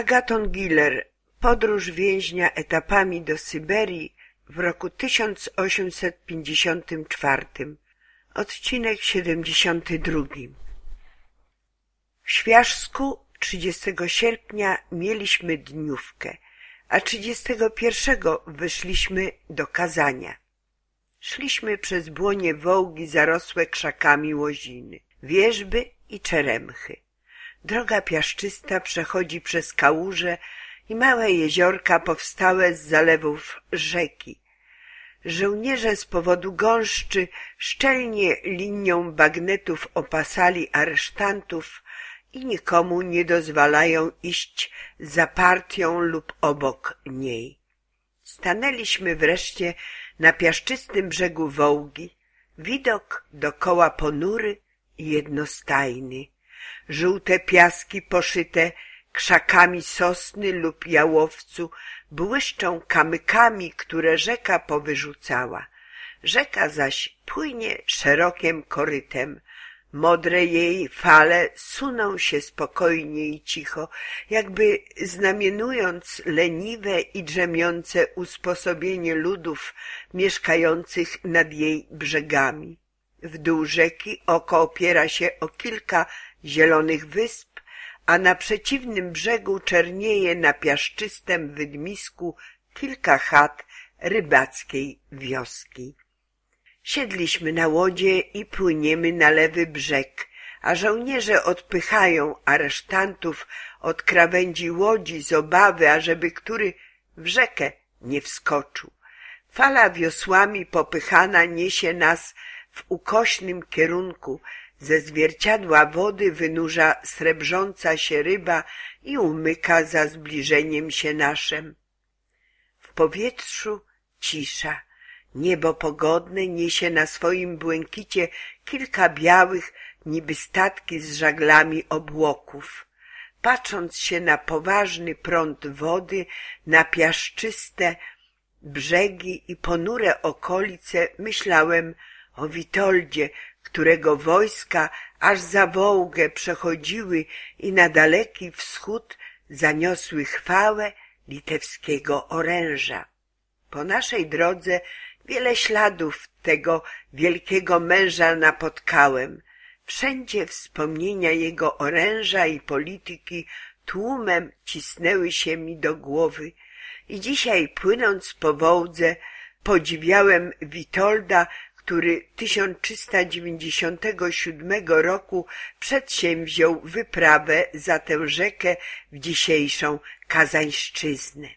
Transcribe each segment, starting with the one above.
Agaton Giller Podróż więźnia etapami do Syberii w roku 1854 Odcinek 72 W Świażsku 30 sierpnia mieliśmy dniówkę, a 31 wyszliśmy do Kazania. Szliśmy przez błonie wołgi zarosłe krzakami łoziny, wierzby i czeremchy. Droga piaszczysta przechodzi przez kałuże i małe jeziorka powstałe z zalewów rzeki. Żołnierze z powodu gąszczy szczelnie linią bagnetów opasali aresztantów i nikomu nie dozwalają iść za partią lub obok niej. Stanęliśmy wreszcie na piaszczystym brzegu Wołgi, widok dokoła ponury i jednostajny. Żółte piaski poszyte krzakami sosny lub jałowcu błyszczą kamykami, które rzeka powyrzucała. Rzeka zaś płynie szerokim korytem. Modre jej fale suną się spokojnie i cicho, jakby znamienując leniwe i drzemiące usposobienie ludów mieszkających nad jej brzegami. W dół rzeki oko opiera się o kilka zielonych wysp, a na przeciwnym brzegu czernieje na piaszczystym wydmisku kilka chat rybackiej wioski. Siedliśmy na łodzie i płyniemy na lewy brzeg, a żołnierze odpychają aresztantów od krawędzi łodzi z obawy, ażeby który w rzekę nie wskoczył. Fala wiosłami popychana niesie nas w ukośnym kierunku, ze zwierciadła wody wynurza srebrząca się ryba i umyka za zbliżeniem się naszem. W powietrzu cisza. Niebo pogodne niesie na swoim błękicie kilka białych, niby statki z żaglami obłoków. Patrząc się na poważny prąd wody, na piaszczyste brzegi i ponure okolice, myślałem o Witoldzie, którego wojska aż za Wołgę przechodziły i na daleki wschód zaniosły chwałę litewskiego oręża. Po naszej drodze wiele śladów tego wielkiego męża napotkałem. Wszędzie wspomnienia jego oręża i polityki tłumem cisnęły się mi do głowy i dzisiaj płynąc po Wołdze podziwiałem Witolda który 1397 roku przedsięwziął wyprawę za tę rzekę w dzisiejszą Kazańszczyznę.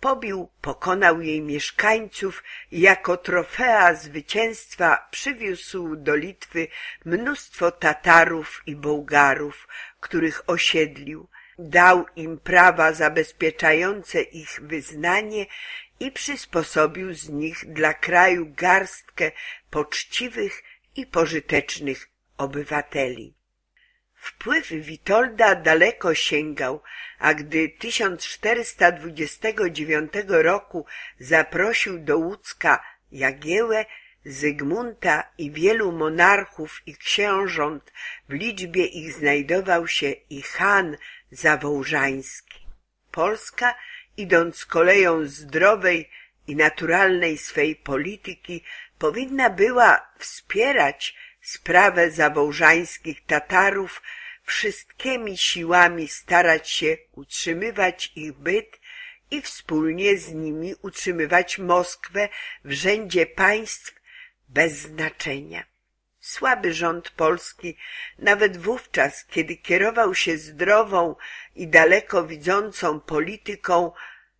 Pobił, pokonał jej mieszkańców i jako trofea zwycięstwa przywiózł do Litwy mnóstwo Tatarów i Bułgarów, których osiedlił, dał im prawa zabezpieczające ich wyznanie i przysposobił z nich dla kraju garstkę poczciwych i pożytecznych obywateli. Wpływ Witolda daleko sięgał, a gdy 1429 roku zaprosił do Łódzka Jagiełę, Zygmunta i wielu monarchów i książąt, w liczbie ich znajdował się i Han Zawołżański. Polska idąc koleją zdrowej i naturalnej swej polityki, powinna była wspierać sprawę zawołżańskich Tatarów, wszystkimi siłami starać się utrzymywać ich byt i wspólnie z nimi utrzymywać Moskwę w rzędzie państw bez znaczenia. Słaby rząd polski, nawet wówczas, kiedy kierował się zdrową i daleko widzącą polityką,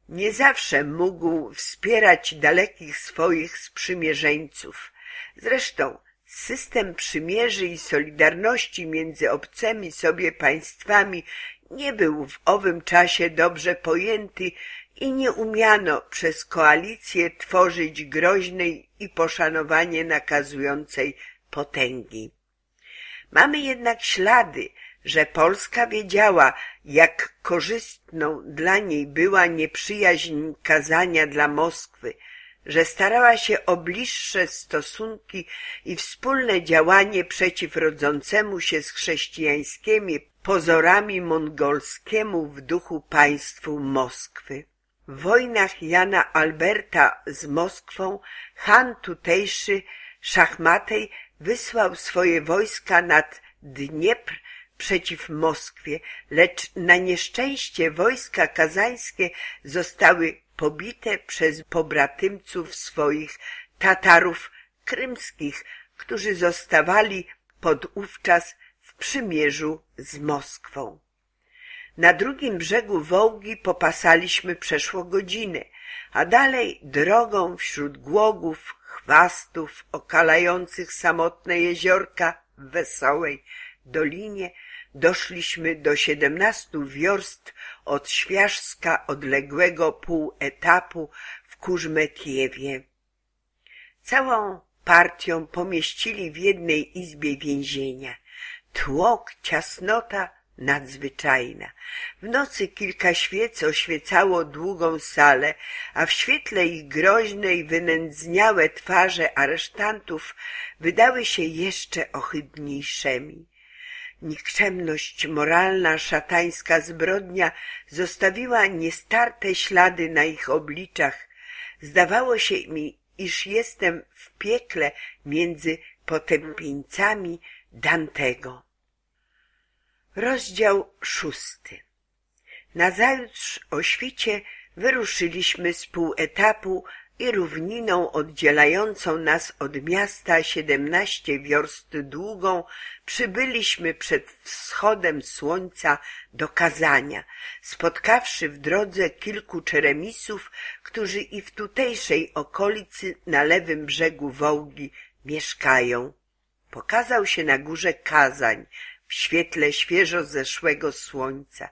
nie zawsze mógł wspierać dalekich swoich sprzymierzeńców. Zresztą system przymierzy i solidarności między obcymi sobie państwami nie był w owym czasie dobrze pojęty i nie umiano przez koalicję tworzyć groźnej i poszanowanie nakazującej potęgi. Mamy jednak ślady, że Polska wiedziała, jak korzystną dla niej była nieprzyjaźń kazania dla Moskwy, że starała się o bliższe stosunki i wspólne działanie przeciw rodzącemu się z chrześcijańskimi pozorami mongolskiemu w duchu państwu Moskwy. W wojnach Jana Alberta z Moskwą Han tutejszy Szachmatej wysłał swoje wojska nad Dniepr przeciw Moskwie, lecz na nieszczęście wojska kazańskie zostały pobite przez pobratymców swoich Tatarów krymskich, którzy zostawali podówczas w przymierzu z Moskwą. Na drugim brzegu Wołgi popasaliśmy przeszło godzinę, a dalej drogą wśród głogów, chwastów okalających samotne jeziorka w wesołej dolinie doszliśmy do siedemnastu wiorst od Świażska odległego pół etapu w Kurzmetiewie. Całą partią pomieścili w jednej izbie więzienia. Tłok, ciasnota nadzwyczajna. W nocy kilka świec oświecało długą salę, a w świetle ich groźne i wynędzniałe twarze aresztantów wydały się jeszcze ohydniejszymi. Nikczemność moralna, szatańska zbrodnia zostawiła niestarte ślady na ich obliczach. Zdawało się mi, iż jestem w piekle między potępieńcami Dantego. Rozdział szósty Nazajutrz o świcie wyruszyliśmy z pół etapu i równiną oddzielającą nas od miasta siedemnaście wiorst długą przybyliśmy przed wschodem słońca do Kazania, spotkawszy w drodze kilku czeremisów, którzy i w tutejszej okolicy na lewym brzegu Wołgi mieszkają. Pokazał się na górze Kazań w świetle świeżo zeszłego słońca.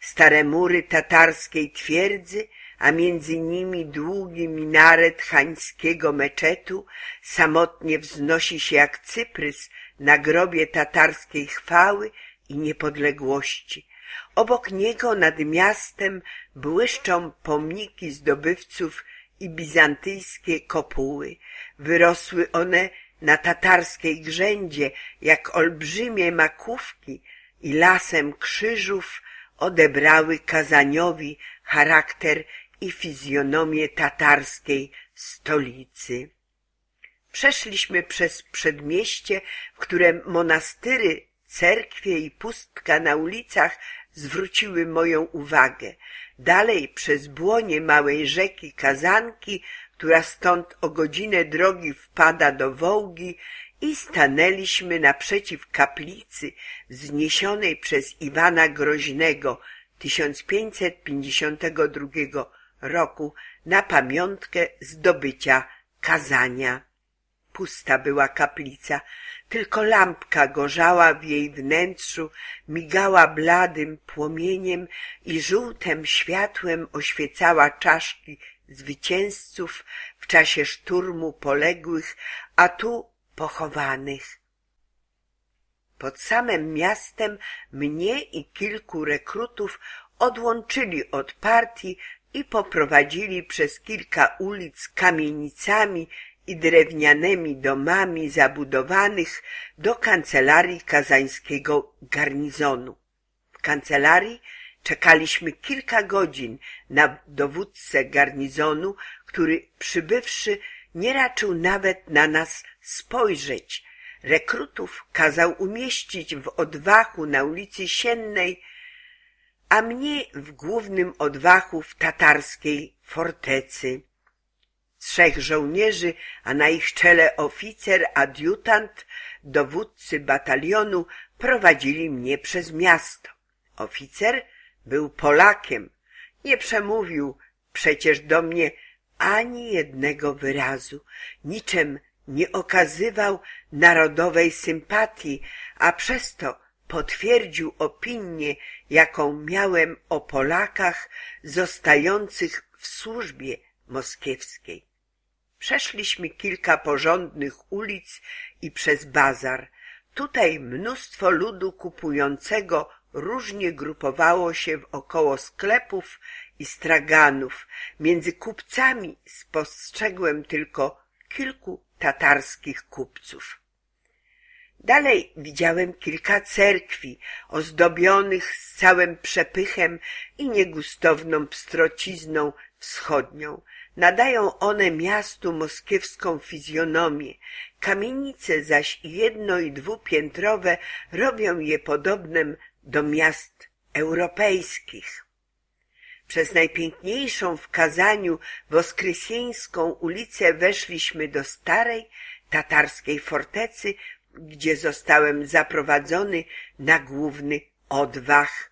Stare mury tatarskiej twierdzy a między nimi długi minaret chańskiego meczetu samotnie wznosi się jak cyprys na grobie tatarskiej chwały i niepodległości. Obok niego nad miastem błyszczą pomniki zdobywców i bizantyjskie kopuły. Wyrosły one na tatarskiej grzędzie jak olbrzymie makówki i lasem krzyżów odebrały Kazaniowi charakter i fizjonomię tatarskiej stolicy. Przeszliśmy przez przedmieście, w którym monastyry, cerkwie i pustka na ulicach zwróciły moją uwagę. Dalej przez błonie małej rzeki Kazanki, która stąd o godzinę drogi wpada do Wołgi i stanęliśmy naprzeciw kaplicy wzniesionej przez Iwana Groźnego 1552 roku na pamiątkę zdobycia kazania. Pusta była kaplica, tylko lampka gorzała w jej wnętrzu, migała bladym płomieniem i żółtem światłem oświecała czaszki zwycięzców w czasie szturmu poległych, a tu pochowanych. Pod samym miastem mnie i kilku rekrutów odłączyli od partii i poprowadzili przez kilka ulic kamienicami i drewnianymi domami zabudowanych do kancelarii kazańskiego garnizonu. W kancelarii czekaliśmy kilka godzin na dowódcę garnizonu, który przybywszy nie raczył nawet na nas spojrzeć. Rekrutów kazał umieścić w odwachu na ulicy Siennej a mnie w głównym odwachu w tatarskiej fortecy. Trzech żołnierzy, a na ich czele oficer, adiutant, dowódcy batalionu prowadzili mnie przez miasto. Oficer był Polakiem. Nie przemówił przecież do mnie ani jednego wyrazu. Niczym nie okazywał narodowej sympatii, a przez to potwierdził opinię, jaką miałem o Polakach zostających w służbie moskiewskiej. Przeszliśmy kilka porządnych ulic i przez bazar. Tutaj mnóstwo ludu kupującego różnie grupowało się wokoło sklepów i straganów. Między kupcami spostrzegłem tylko kilku tatarskich kupców. Dalej widziałem kilka cerkwi, ozdobionych z całym przepychem i niegustowną pstrocizną wschodnią. Nadają one miastu moskiewską fizjonomię, kamienice zaś jedno- i dwupiętrowe robią je podobnym do miast europejskich. Przez najpiękniejszą w Kazaniu Woskresieńską ulicę weszliśmy do starej tatarskiej fortecy, gdzie zostałem zaprowadzony na główny odwach.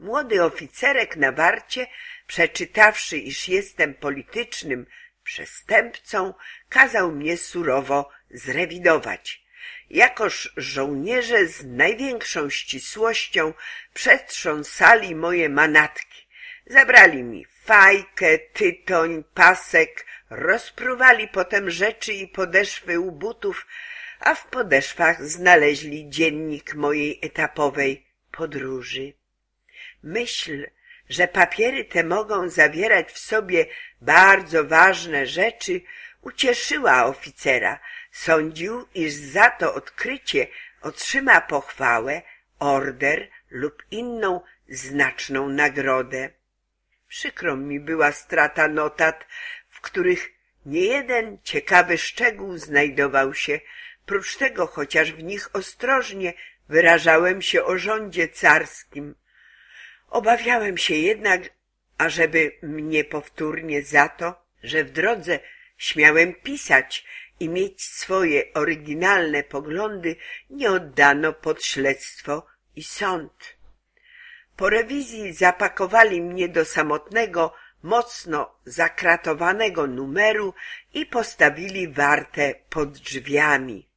Młody oficerek na warcie, przeczytawszy, iż jestem politycznym przestępcą, kazał mnie surowo zrewidować. Jakoż żołnierze z największą ścisłością przetrząsali moje manatki. Zabrali mi fajkę, tytoń, pasek, rozpruwali potem rzeczy i podeszwy u butów, a w podeszwach znaleźli dziennik mojej etapowej podróży. Myśl, że papiery te mogą zawierać w sobie bardzo ważne rzeczy, ucieszyła oficera. Sądził, iż za to odkrycie otrzyma pochwałę, order lub inną znaczną nagrodę. Przykro mi była strata notat, w których niejeden ciekawy szczegół znajdował się, prócz tego chociaż w nich ostrożnie wyrażałem się o rządzie carskim. Obawiałem się jednak, ażeby mnie powtórnie za to, że w drodze śmiałem pisać i mieć swoje oryginalne poglądy, nie oddano pod śledztwo i sąd. Po rewizji zapakowali mnie do samotnego, mocno zakratowanego numeru i postawili wartę pod drzwiami.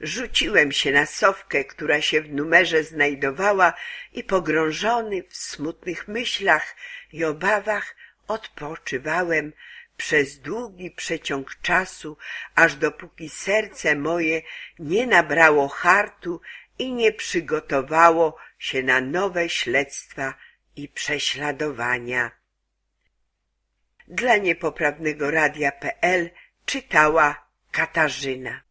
Rzuciłem się na sowkę, która się w numerze znajdowała i pogrążony w smutnych myślach i obawach odpoczywałem przez długi przeciąg czasu, aż dopóki serce moje nie nabrało hartu i nie przygotowało się na nowe śledztwa i prześladowania. Dla niepoprawnego radia.pl czytała Katarzyna.